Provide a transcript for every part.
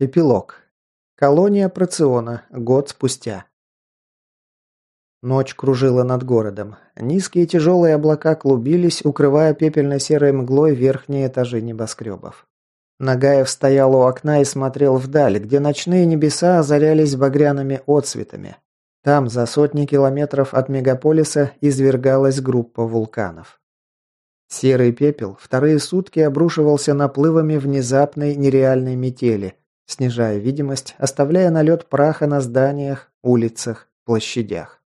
Эпилог. Колония Проциона. Год спустя. Ночь кружила над городом. Низкие тяжелые облака клубились, укрывая пепельно-серой мглой верхние этажи небоскребов. Нагаев стоял у окна и смотрел вдаль, где ночные небеса озарялись багряными отсветами. Там, за сотни километров от мегаполиса, извергалась группа вулканов. Серый пепел вторые сутки обрушивался наплывами внезапной нереальной метели – снижая видимость, оставляя налет праха на зданиях, улицах, площадях.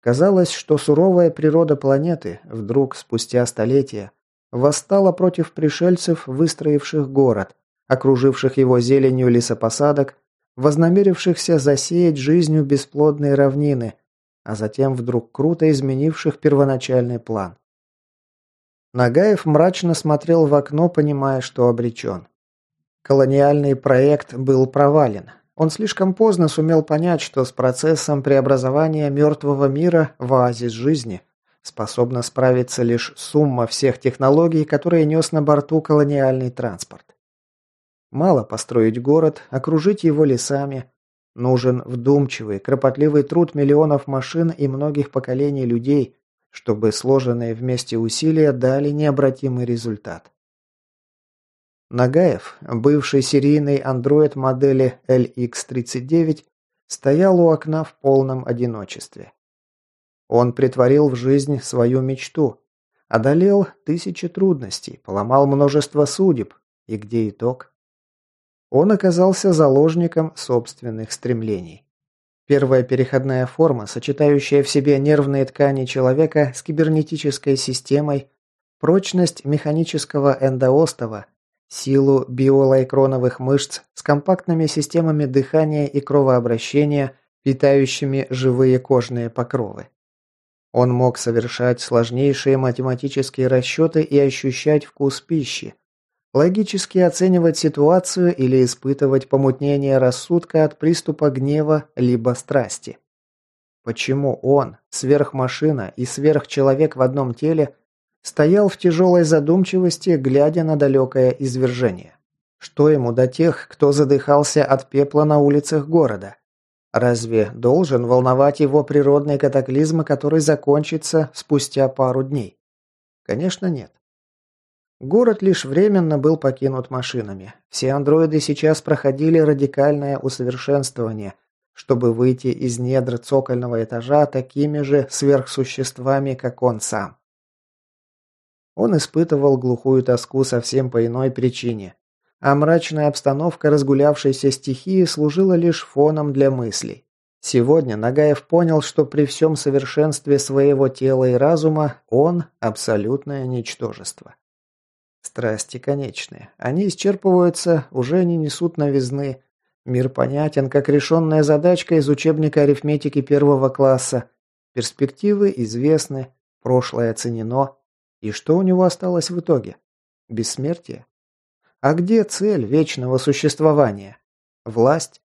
Казалось, что суровая природа планеты вдруг, спустя столетия, восстала против пришельцев, выстроивших город, окруживших его зеленью лесопосадок, вознамерившихся засеять жизнью бесплодные равнины, а затем вдруг круто изменивших первоначальный план. Нагаев мрачно смотрел в окно, понимая, что обречен. Колониальный проект был провален. Он слишком поздно сумел понять, что с процессом преобразования мертвого мира в оазис жизни способна справиться лишь сумма всех технологий, которые нес на борту колониальный транспорт. Мало построить город, окружить его лесами. Нужен вдумчивый, кропотливый труд миллионов машин и многих поколений людей, чтобы сложенные вместе усилия дали необратимый результат. Нагаев, бывший серийный андроид модели LX-39, стоял у окна в полном одиночестве. Он притворил в жизнь свою мечту, одолел тысячи трудностей, поломал множество судеб, и где итог? Он оказался заложником собственных стремлений. Первая переходная форма, сочетающая в себе нервные ткани человека с кибернетической системой, прочность механического эндоостова силу биолайкроновых мышц с компактными системами дыхания и кровообращения, питающими живые кожные покровы. Он мог совершать сложнейшие математические расчеты и ощущать вкус пищи, логически оценивать ситуацию или испытывать помутнение рассудка от приступа гнева либо страсти. Почему он, сверхмашина и сверхчеловек в одном теле, Стоял в тяжелой задумчивости, глядя на далекое извержение. Что ему до тех, кто задыхался от пепла на улицах города? Разве должен волновать его природный катаклизм, который закончится спустя пару дней? Конечно, нет. Город лишь временно был покинут машинами. Все андроиды сейчас проходили радикальное усовершенствование, чтобы выйти из недр цокольного этажа такими же сверхсуществами, как он сам. Он испытывал глухую тоску совсем по иной причине. А мрачная обстановка разгулявшейся стихии служила лишь фоном для мыслей. Сегодня Нагаев понял, что при всем совершенстве своего тела и разума он – абсолютное ничтожество. Страсти конечные. Они исчерпываются, уже не несут новизны. Мир понятен, как решенная задачка из учебника арифметики первого класса. Перспективы известны, прошлое оценено, и что у него осталось в итоге? Бессмертие? А где цель вечного существования? Власть?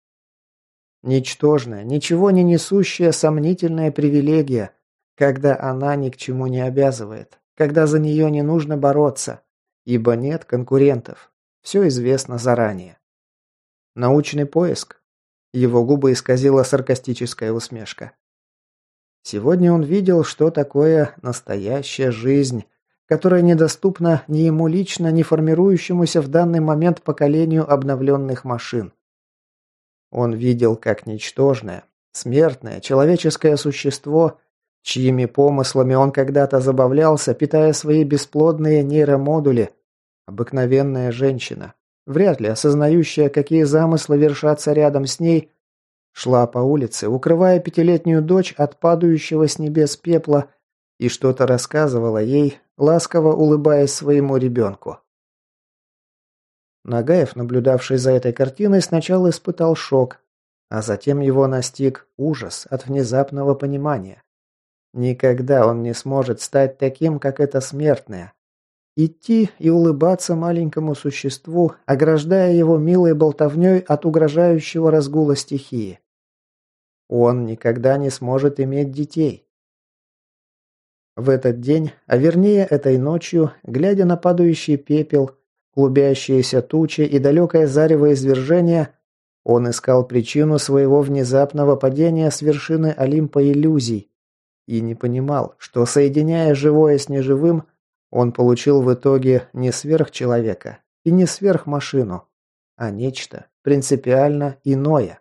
Ничтожная, ничего не несущая сомнительная привилегия, когда она ни к чему не обязывает, когда за нее не нужно бороться, ибо нет конкурентов. Все известно заранее. Научный поиск. Его губы исказила саркастическая усмешка. Сегодня он видел, что такое настоящая жизнь, которая недоступна ни ему лично, ни формирующемуся в данный момент поколению обновленных машин. Он видел, как ничтожное, смертное, человеческое существо, чьими помыслами он когда-то забавлялся, питая свои бесплодные нейромодули, обыкновенная женщина, вряд ли осознающая, какие замыслы вершатся рядом с ней, шла по улице, укрывая пятилетнюю дочь от падающего с небес пепла и что-то рассказывала ей, ласково улыбаясь своему ребенку. Нагаев, наблюдавший за этой картиной, сначала испытал шок, а затем его настиг ужас от внезапного понимания. Никогда он не сможет стать таким, как это смертное. Идти и улыбаться маленькому существу, ограждая его милой болтовней от угрожающего разгула стихии. Он никогда не сможет иметь детей. В этот день, а вернее этой ночью, глядя на падающий пепел, клубящиеся тучи и далекое зарево извержения, он искал причину своего внезапного падения с вершины Олимпа иллюзий и не понимал, что, соединяя живое с неживым, он получил в итоге не сверхчеловека и не сверхмашину, а нечто принципиально иное.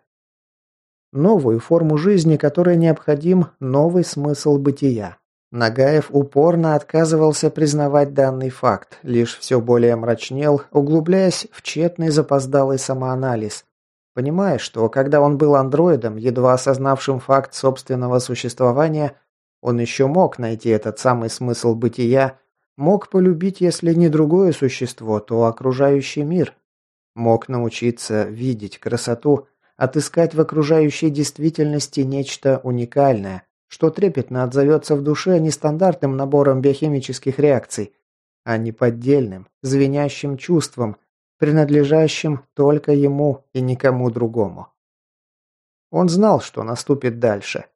Новую форму жизни, которой необходим новый смысл бытия. Нагаев упорно отказывался признавать данный факт, лишь все более мрачнел, углубляясь в тщетный запоздалый самоанализ, понимая, что когда он был андроидом, едва осознавшим факт собственного существования, он еще мог найти этот самый смысл бытия, мог полюбить, если не другое существо, то окружающий мир, мог научиться видеть красоту, отыскать в окружающей действительности нечто уникальное, что трепетно отзовется в душе нестандартным набором биохимических реакций, а не поддельным, звенящим чувством, принадлежащим только ему и никому другому. Он знал, что наступит дальше.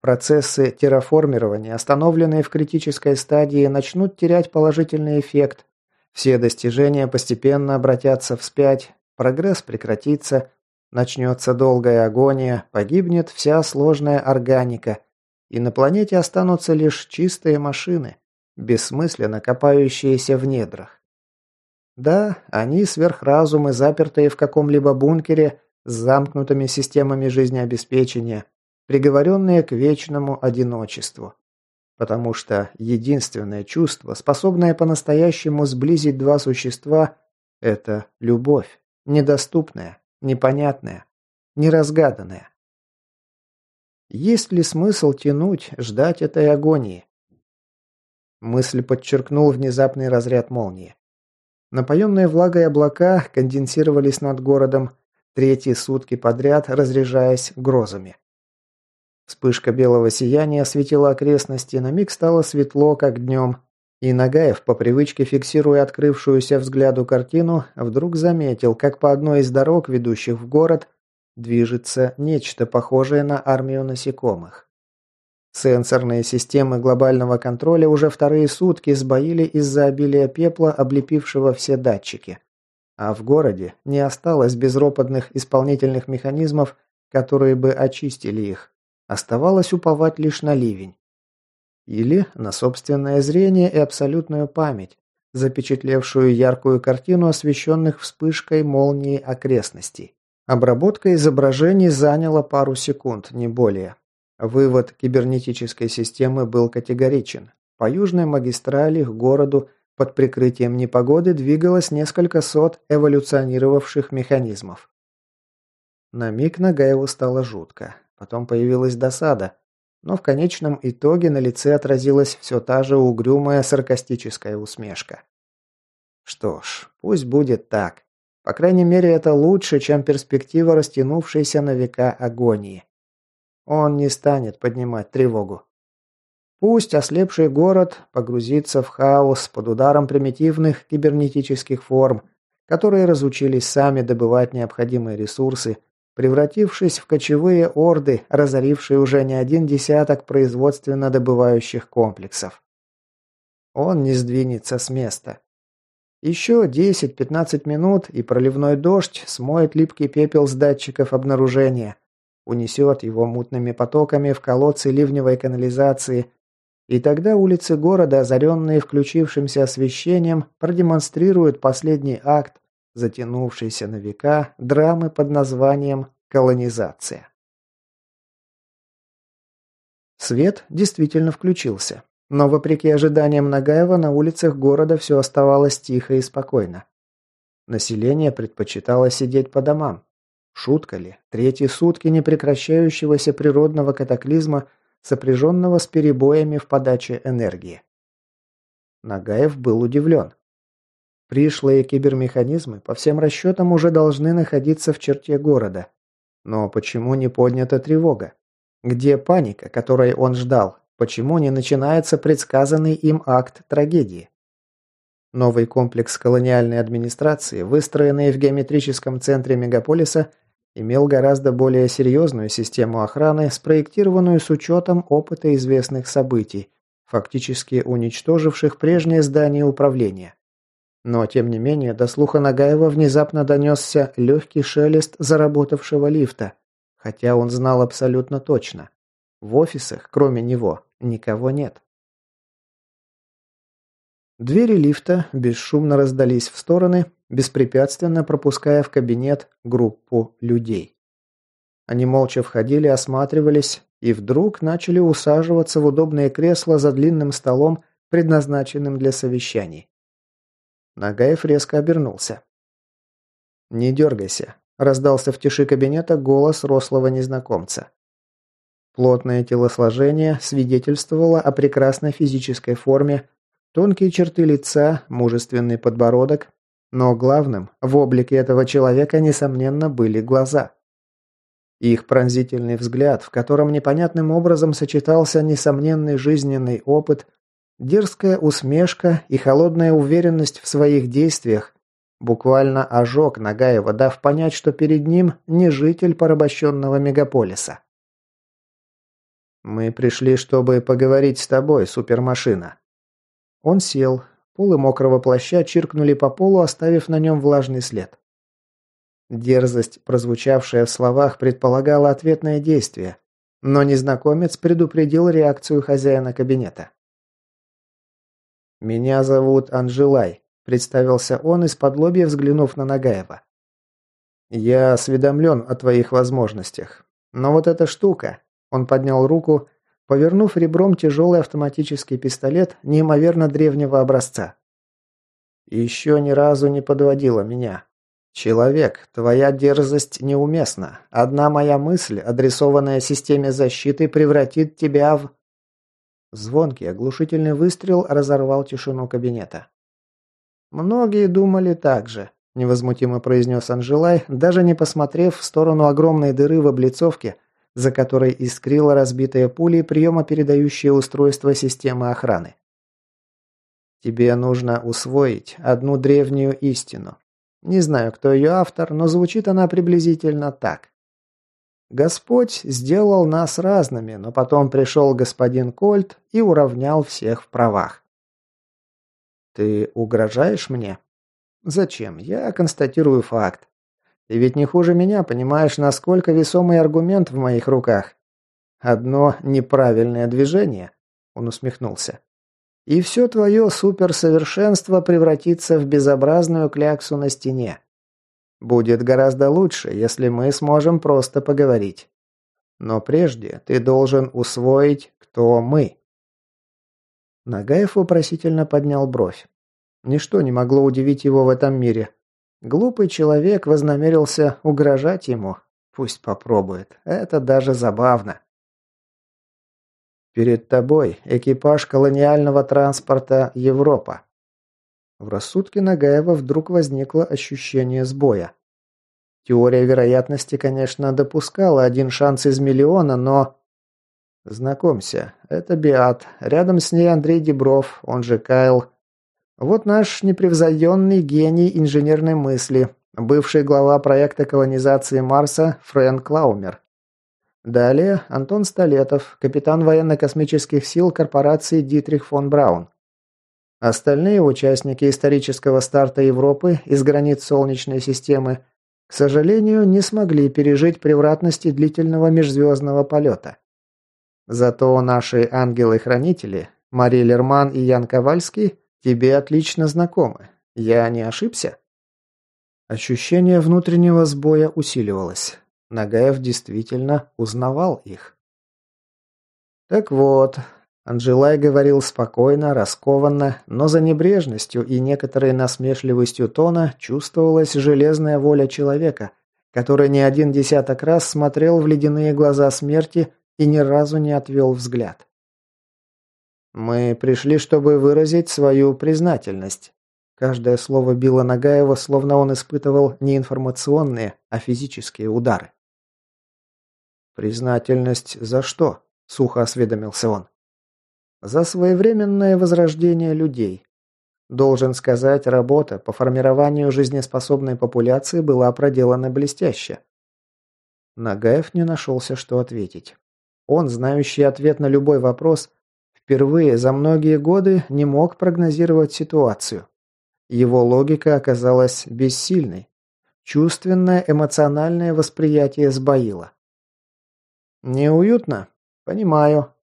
Процессы терраформирования, остановленные в критической стадии, начнут терять положительный эффект. Все достижения постепенно обратятся вспять, прогресс прекратится, Начнется долгая агония, погибнет вся сложная органика, и на планете останутся лишь чистые машины, бессмысленно копающиеся в недрах. Да, они сверхразумы, запертые в каком-либо бункере с замкнутыми системами жизнеобеспечения, приговоренные к вечному одиночеству. Потому что единственное чувство, способное по-настоящему сблизить два существа, это любовь, недоступная, непонятное, неразгаданное. Есть ли смысл тянуть, ждать этой агонии? Мысль подчеркнул внезапный разряд молнии. Напоенные влагой облака конденсировались над городом, третьи сутки подряд разряжаясь грозами. Вспышка белого сияния осветила окрестности, на миг стало светло, как днем, и Нагаев, по привычке фиксируя открывшуюся взгляду картину, вдруг заметил, как по одной из дорог, ведущих в город, движется нечто похожее на армию насекомых. Сенсорные системы глобального контроля уже вторые сутки сбоили из-за обилия пепла, облепившего все датчики. А в городе не осталось безропотных исполнительных механизмов, которые бы очистили их. Оставалось уповать лишь на ливень. Или на собственное зрение и абсолютную память, запечатлевшую яркую картину освещенных вспышкой молнии окрестностей. Обработка изображений заняла пару секунд, не более. Вывод кибернетической системы был категоричен. По южной магистрали к городу под прикрытием непогоды двигалось несколько сот эволюционировавших механизмов. На миг Нагаеву стало жутко. Потом появилась досада но в конечном итоге на лице отразилась все та же угрюмая саркастическая усмешка. Что ж, пусть будет так. По крайней мере, это лучше, чем перспектива растянувшейся на века агонии. Он не станет поднимать тревогу. Пусть ослепший город погрузится в хаос под ударом примитивных кибернетических форм, которые разучились сами добывать необходимые ресурсы, превратившись в кочевые орды, разорившие уже не один десяток производственно добывающих комплексов. Он не сдвинется с места. Еще 10-15 минут, и проливной дождь смоет липкий пепел с датчиков обнаружения, унесет его мутными потоками в колодцы ливневой канализации, и тогда улицы города, озаренные включившимся освещением, продемонстрируют последний акт затянувшейся на века драмы под названием «Колонизация». Свет действительно включился. Но вопреки ожиданиям Нагаева на улицах города все оставалось тихо и спокойно. Население предпочитало сидеть по домам. Шутка ли? Третьи сутки непрекращающегося природного катаклизма, сопряженного с перебоями в подаче энергии. Нагаев был удивлен. Пришлые кибермеханизмы по всем расчетам уже должны находиться в черте города. Но почему не поднята тревога? Где паника, которой он ждал? Почему не начинается предсказанный им акт трагедии? Новый комплекс колониальной администрации, выстроенный в геометрическом центре мегаполиса, имел гораздо более серьезную систему охраны, спроектированную с учетом опыта известных событий, фактически уничтоживших прежнее здание управления. Но, тем не менее, до слуха Нагаева внезапно донесся легкий шелест заработавшего лифта, хотя он знал абсолютно точно. В офисах, кроме него, никого нет. Двери лифта бесшумно раздались в стороны, беспрепятственно пропуская в кабинет группу людей. Они молча входили, осматривались и вдруг начали усаживаться в удобные кресла за длинным столом, предназначенным для совещаний. Нагаев резко обернулся. «Не дергайся», – раздался в тиши кабинета голос рослого незнакомца. Плотное телосложение свидетельствовало о прекрасной физической форме, тонкие черты лица, мужественный подбородок, но главным в облике этого человека, несомненно, были глаза. Их пронзительный взгляд, в котором непонятным образом сочетался несомненный жизненный опыт, Дерзкая усмешка и холодная уверенность в своих действиях буквально ожег Нагаева, дав понять, что перед ним не житель порабощенного мегаполиса. «Мы пришли, чтобы поговорить с тобой, супермашина». Он сел. Полы мокрого плаща чиркнули по полу, оставив на нем влажный след. Дерзость, прозвучавшая в словах, предполагала ответное действие, но незнакомец предупредил реакцию хозяина кабинета. «Меня зовут Анжелай», – представился он из-под лобья, взглянув на Нагаева. «Я осведомлен о твоих возможностях. Но вот эта штука...» Он поднял руку, повернув ребром тяжелый автоматический пистолет неимоверно древнего образца. «Еще ни разу не подводила меня. Человек, твоя дерзость неуместна. Одна моя мысль, адресованная системе защиты, превратит тебя в...» Звонкий, оглушительный выстрел разорвал тишину кабинета. «Многие думали так же», – невозмутимо произнес Анжелай, даже не посмотрев в сторону огромной дыры в облицовке, за которой искрило разбитое пулей приемопередающее устройство системы охраны. «Тебе нужно усвоить одну древнюю истину. Не знаю, кто ее автор, но звучит она приблизительно так. Господь сделал нас разными, но потом пришел господин Кольт и уравнял всех в правах. Ты угрожаешь мне? Зачем? Я констатирую факт. Ты ведь не хуже меня понимаешь, насколько весомый аргумент в моих руках. Одно неправильное движение, он усмехнулся. И все твое суперсовершенство превратится в безобразную кляксу на стене. Будет гораздо лучше, если мы сможем просто поговорить. Но прежде ты должен усвоить, кто мы». Нагаев вопросительно поднял бровь. Ничто не могло удивить его в этом мире. Глупый человек вознамерился угрожать ему. Пусть попробует. Это даже забавно. Перед тобой экипаж колониального транспорта «Европа». В рассудке Нагаева вдруг возникло ощущение сбоя. Теория вероятности, конечно, допускала один шанс из миллиона, но... Знакомься, это Биат. Рядом с ней Андрей Дебров, он же Кайл. Вот наш непревзойденный гений инженерной мысли, бывший глава проекта колонизации Марса Фрэнк Клаумер. Далее Антон Столетов, капитан военно-космических сил корпорации Дитрих фон Браун. Остальные участники исторического старта Европы из границ Солнечной системы, к сожалению, не смогли пережить превратности длительного межзвездного полета. Зато наши ангелы-хранители, Мари Лерман и Ян Ковальский, тебе отлично знакомы. Я не ошибся? Ощущение внутреннего сбоя усиливалось. Нагаев действительно узнавал их. Так вот, Анжелай говорил спокойно, раскованно, но за небрежностью и некоторой насмешливостью тона чувствовалась железная воля человека, который не один десяток раз смотрел в ледяные глаза смерти и ни разу не отвел взгляд. «Мы пришли, чтобы выразить свою признательность». Каждое слово било Нагаева, словно он испытывал не информационные, а физические удары. «Признательность за что?» – сухо осведомился он. За своевременное возрождение людей. Должен сказать, работа по формированию жизнеспособной популяции была проделана блестяще. Нагаев не нашелся, что ответить. Он, знающий ответ на любой вопрос, впервые за многие годы не мог прогнозировать ситуацию. Его логика оказалась бессильной. Чувственное эмоциональное восприятие сбоило. «Неуютно? Понимаю».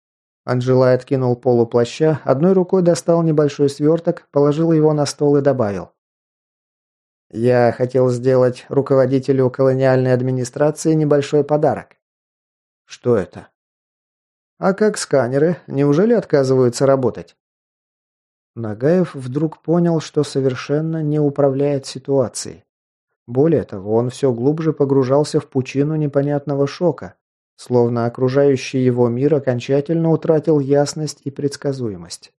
Анжела откинул полу плаща, одной рукой достал небольшой сверток, положил его на стол и добавил. «Я хотел сделать руководителю колониальной администрации небольшой подарок». «Что это?» «А как сканеры? Неужели отказываются работать?» Нагаев вдруг понял, что совершенно не управляет ситуацией. Более того, он все глубже погружался в пучину непонятного шока, словно окружающий его мир окончательно утратил ясность и предсказуемость.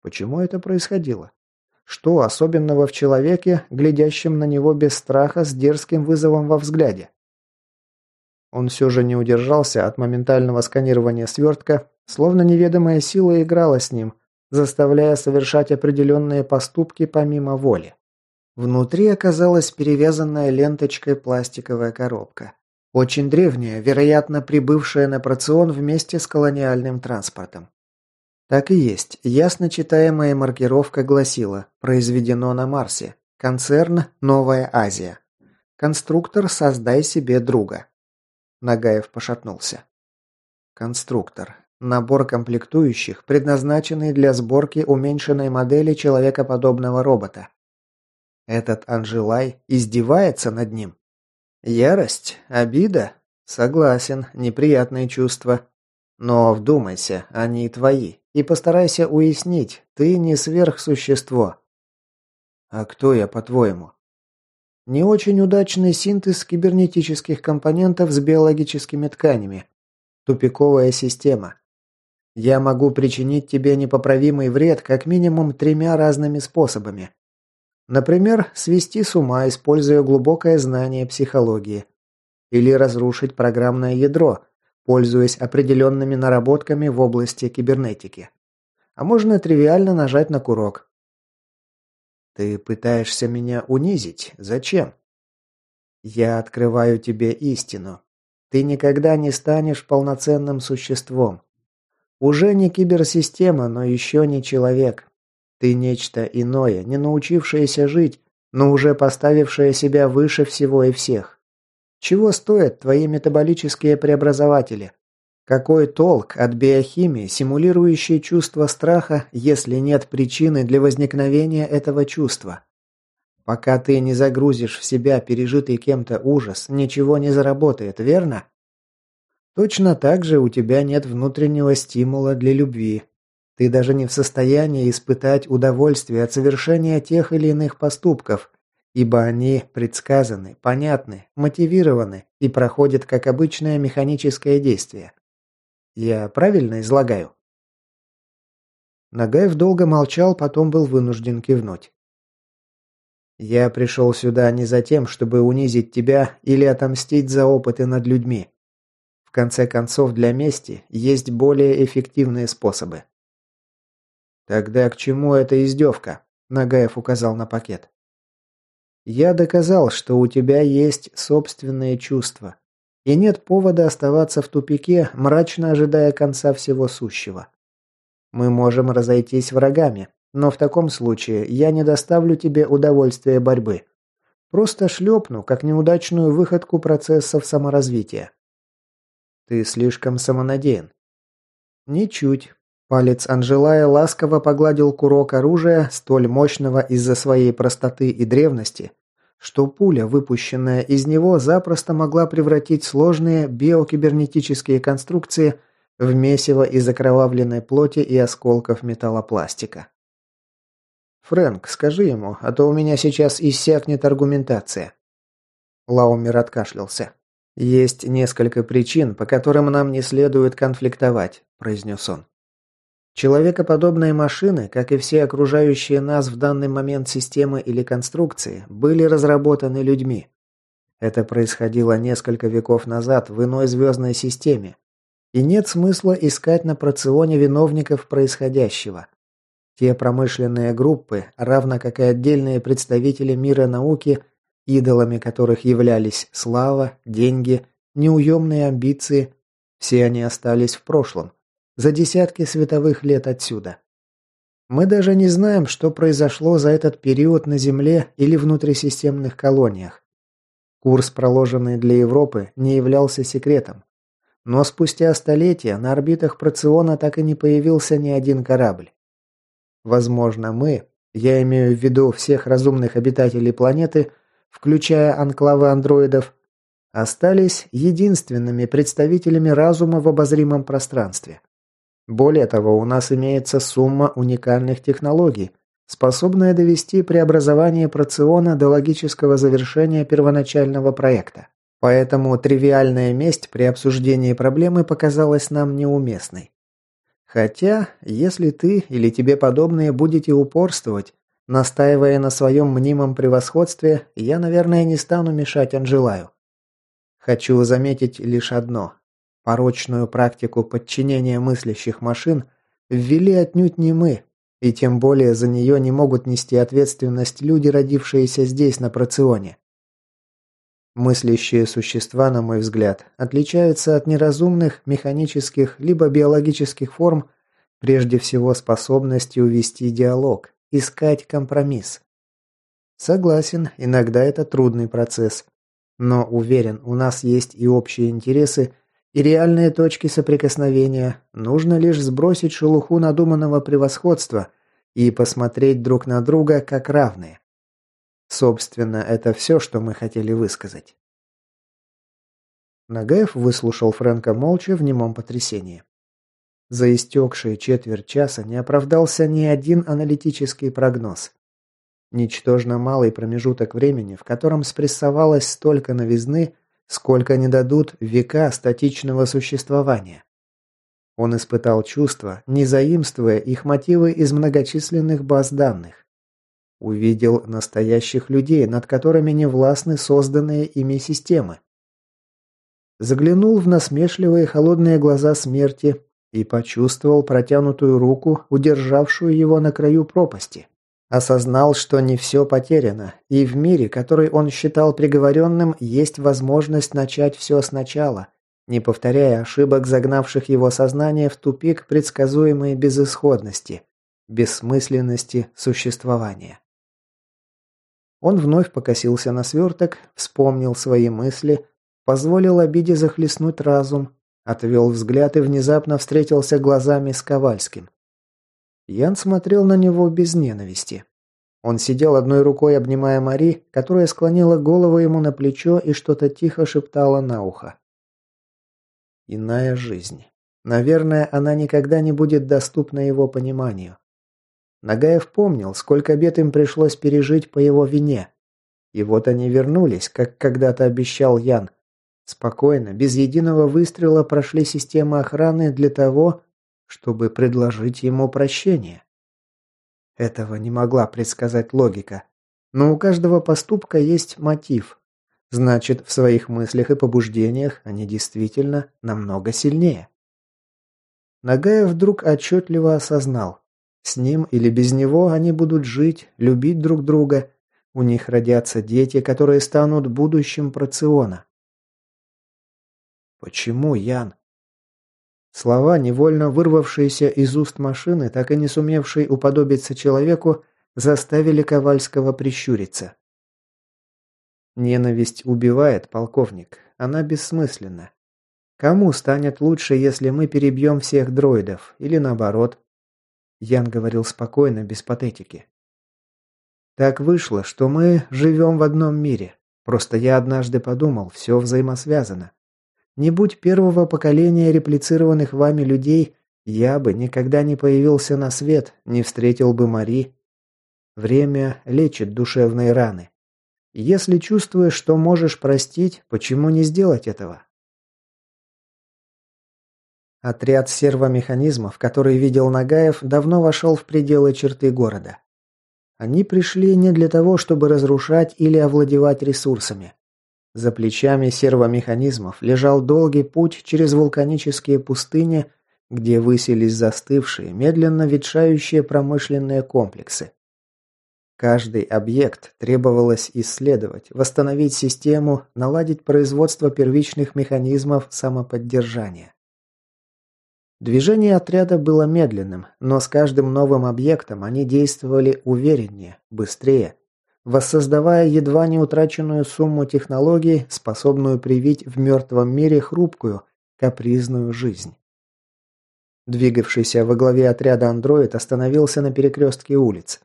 Почему это происходило? Что особенного в человеке, глядящем на него без страха, с дерзким вызовом во взгляде? Он все же не удержался от моментального сканирования свертка, словно неведомая сила играла с ним, заставляя совершать определенные поступки помимо воли. Внутри оказалась перевязанная ленточкой пластиковая коробка. Очень древняя, вероятно, прибывшая на Процион вместе с колониальным транспортом. Так и есть. Ясно читаемая маркировка гласила «Произведено на Марсе. Концерн «Новая Азия». Конструктор «Создай себе друга». Нагаев пошатнулся. Конструктор. Набор комплектующих, предназначенный для сборки уменьшенной модели человекоподобного робота. Этот Анжелай издевается над ним. Ярость? Обида? Согласен, неприятные чувства. Но вдумайся, они твои, и постарайся уяснить, ты не сверхсущество. А кто я, по-твоему? Не очень удачный синтез кибернетических компонентов с биологическими тканями. Тупиковая система. Я могу причинить тебе непоправимый вред как минимум тремя разными способами. Например, свести с ума, используя глубокое знание психологии. Или разрушить программное ядро, пользуясь определенными наработками в области кибернетики. А можно тривиально нажать на курок. Ты пытаешься меня унизить? Зачем? Я открываю тебе истину. Ты никогда не станешь полноценным существом. Уже не киберсистема, но еще не человек. Ты нечто иное, не научившееся жить, но уже поставившее себя выше всего и всех. Чего стоят твои метаболические преобразователи? Какой толк от биохимии, симулирующей чувство страха, если нет причины для возникновения этого чувства? Пока ты не загрузишь в себя пережитый кем-то ужас, ничего не заработает, верно? Точно так же у тебя нет внутреннего стимула для любви, ты даже не в состоянии испытать удовольствие от совершения тех или иных поступков, ибо они предсказаны, понятны, мотивированы и проходят как обычное механическое действие. Я правильно излагаю? Нагаев долго молчал, потом был вынужден кивнуть. «Я пришел сюда не за тем, чтобы унизить тебя или отомстить за опыты над людьми. В конце концов, для мести есть более эффективные способы. «Тогда к чему эта издевка?» – Нагаев указал на пакет. «Я доказал, что у тебя есть собственные чувства, и нет повода оставаться в тупике, мрачно ожидая конца всего сущего. Мы можем разойтись врагами, но в таком случае я не доставлю тебе удовольствия борьбы. Просто шлепну, как неудачную выходку процессов саморазвития. Ты слишком самонадеян. Ничуть. Палец Анжелая ласково погладил курок оружия, столь мощного из-за своей простоты и древности, что пуля, выпущенная из него, запросто могла превратить сложные биокибернетические конструкции в месиво из окровавленной плоти и осколков металлопластика. «Фрэнк, скажи ему, а то у меня сейчас иссякнет аргументация». Лаумер откашлялся. «Есть несколько причин, по которым нам не следует конфликтовать», – произнес он. Человекоподобные машины, как и все окружающие нас в данный момент системы или конструкции, были разработаны людьми. Это происходило несколько веков назад в иной звездной системе. И нет смысла искать на проционе виновников происходящего. Те промышленные группы, равно как и отдельные представители мира науки, идолами которых являлись слава, деньги, неуемные амбиции, все они остались в прошлом – за десятки световых лет отсюда. Мы даже не знаем, что произошло за этот период на Земле или внутрисистемных колониях. Курс, проложенный для Европы, не являлся секретом. Но спустя столетия на орбитах Проциона так и не появился ни один корабль. Возможно, мы, я имею в виду всех разумных обитателей планеты, включая анклавы андроидов, остались единственными представителями разума в обозримом пространстве. Более того, у нас имеется сумма уникальных технологий, способная довести преобразование проциона до логического завершения первоначального проекта. Поэтому тривиальная месть при обсуждении проблемы показалась нам неуместной. Хотя, если ты или тебе подобные будете упорствовать, настаивая на своем мнимом превосходстве, я, наверное, не стану мешать Анжелаю. Хочу заметить лишь одно. Порочную практику подчинения мыслящих машин ввели отнюдь не мы, и тем более за нее не могут нести ответственность люди, родившиеся здесь, на Проционе. Мыслящие существа, на мой взгляд, отличаются от неразумных механических либо биологических форм прежде всего способностью вести диалог, искать компромисс. Согласен, иногда это трудный процесс. Но уверен, у нас есть и общие интересы, и реальные точки соприкосновения. Нужно лишь сбросить шелуху надуманного превосходства и посмотреть друг на друга как равные. Собственно, это все, что мы хотели высказать. Нагаев выслушал Фрэнка молча в немом потрясении. За истекшие четверть часа не оправдался ни один аналитический прогноз. Ничтожно малый промежуток времени, в котором спрессовалось столько новизны, сколько не дадут века статичного существования. Он испытал чувства, не заимствуя их мотивы из многочисленных баз данных. Увидел настоящих людей, над которыми не властны созданные ими системы. Заглянул в насмешливые холодные глаза смерти и почувствовал протянутую руку, удержавшую его на краю пропасти. Осознал, что не все потеряно, и в мире, который он считал приговоренным, есть возможность начать все сначала, не повторяя ошибок, загнавших его сознание в тупик предсказуемой безысходности, бессмысленности существования. Он вновь покосился на сверток, вспомнил свои мысли, позволил обиде захлестнуть разум, отвел взгляд и внезапно встретился глазами с Ковальским. Ян смотрел на него без ненависти. Он сидел одной рукой, обнимая Мари, которая склонила голову ему на плечо и что-то тихо шептала на ухо. Иная жизнь. Наверное, она никогда не будет доступна его пониманию. Нагаев помнил, сколько бед им пришлось пережить по его вине. И вот они вернулись, как когда-то обещал Ян. Спокойно, без единого выстрела прошли системы охраны для того, чтобы предложить ему прощение. Этого не могла предсказать логика. Но у каждого поступка есть мотив. Значит, в своих мыслях и побуждениях они действительно намного сильнее. Нагаев вдруг отчетливо осознал. С ним или без него они будут жить, любить друг друга. У них родятся дети, которые станут будущим Проциона. Почему, Ян? Слова, невольно вырвавшиеся из уст машины, так и не сумевшей уподобиться человеку, заставили Ковальского прищуриться. Ненависть убивает, полковник. Она бессмысленна. Кому станет лучше, если мы перебьем всех дроидов? Или наоборот? Ян говорил спокойно, без патетики. Так вышло, что мы живем в одном мире. Просто я однажды подумал, все взаимосвязано. Не будь первого поколения реплицированных вами людей, я бы никогда не появился на свет, не встретил бы Мари. Время лечит душевные раны. Если чувствуешь, что можешь простить, почему не сделать этого? Отряд сервомеханизмов, который видел Нагаев, давно вошел в пределы черты города. Они пришли не для того, чтобы разрушать или овладевать ресурсами. За плечами сервомеханизмов лежал долгий путь через вулканические пустыни, где высились застывшие, медленно ветшающие промышленные комплексы. Каждый объект требовалось исследовать, восстановить систему, наладить производство первичных механизмов самоподдержания. Движение отряда было медленным, но с каждым новым объектом они действовали увереннее, быстрее, воссоздавая едва не утраченную сумму технологий, способную привить в мертвом мире хрупкую, капризную жизнь. Двигавшийся во главе отряда андроид остановился на перекрестке улиц.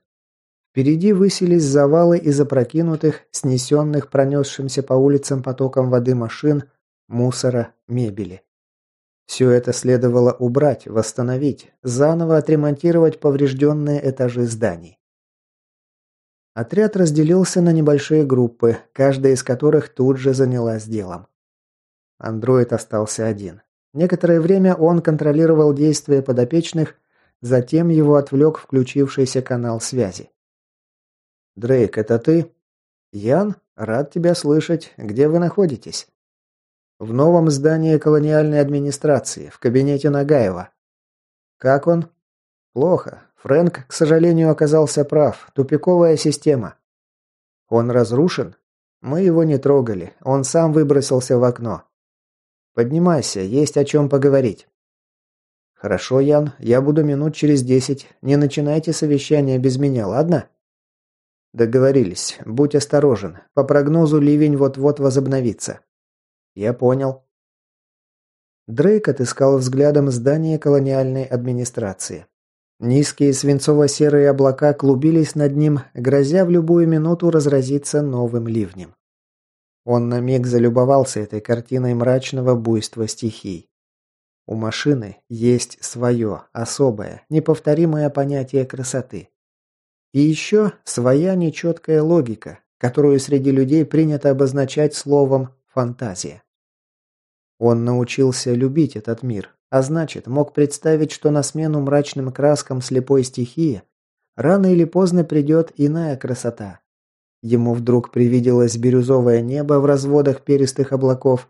Впереди высились завалы из опрокинутых, снесенных пронесшимся по улицам потоком воды машин, мусора, мебели. Все это следовало убрать, восстановить, заново отремонтировать поврежденные этажи зданий. Отряд разделился на небольшие группы, каждая из которых тут же занялась делом. Андроид остался один. Некоторое время он контролировал действия подопечных, затем его отвлек включившийся канал связи. «Дрейк, это ты?» «Ян, рад тебя слышать. Где вы находитесь?» «В новом здании колониальной администрации, в кабинете Нагаева». «Как он?» «Плохо. Фрэнк, к сожалению, оказался прав. Тупиковая система». «Он разрушен?» «Мы его не трогали. Он сам выбросился в окно. Поднимайся, есть о чем поговорить. Хорошо, Ян, я буду минут через десять. Не начинайте совещание без меня, ладно? Договорились. Будь осторожен. По прогнозу ливень вот-вот возобновится. Я понял. Дрейк отыскал взглядом здание колониальной администрации. Низкие свинцово-серые облака клубились над ним, грозя в любую минуту разразиться новым ливнем. Он на миг залюбовался этой картиной мрачного буйства стихий. У машины есть свое, особое, неповторимое понятие красоты. И еще своя нечеткая логика, которую среди людей принято обозначать словом «фантазия». Он научился любить этот мир, а значит, мог представить, что на смену мрачным краскам слепой стихии рано или поздно придет иная красота, Ему вдруг привиделось бирюзовое небо в разводах перистых облаков,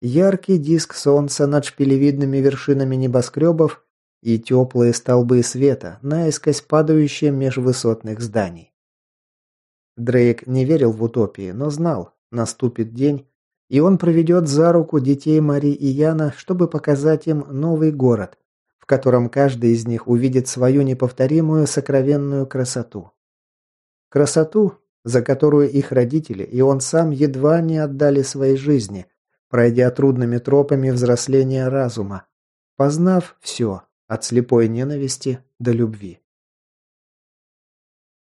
яркий диск солнца над шпилевидными вершинами небоскребов и теплые столбы света, наискось падающие меж высотных зданий. Дрейк не верил в утопии, но знал, наступит день, и он проведет за руку детей Мари и Яна, чтобы показать им новый город, в котором каждый из них увидит свою неповторимую сокровенную красоту. Красоту, за которую их родители и он сам едва не отдали своей жизни, пройдя трудными тропами взросления разума, познав все, от слепой ненависти до любви.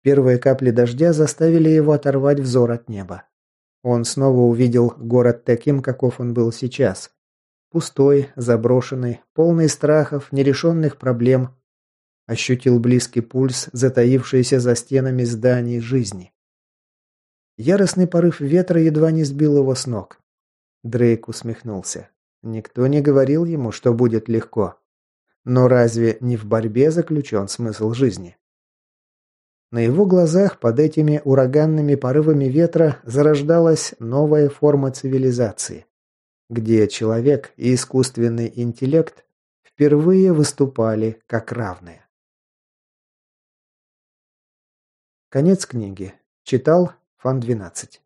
Первые капли дождя заставили его оторвать взор от неба. Он снова увидел город таким, каков он был сейчас. Пустой, заброшенный, полный страхов, нерешенных проблем. Ощутил близкий пульс, затаившийся за стенами зданий жизни. Яростный порыв ветра едва не сбил его с ног. Дрейк усмехнулся. Никто не говорил ему, что будет легко. Но разве не в борьбе заключен смысл жизни? На его глазах под этими ураганными порывами ветра зарождалась новая форма цивилизации, где человек и искусственный интеллект впервые выступали как равные. Конец книги. Читал Фан 12.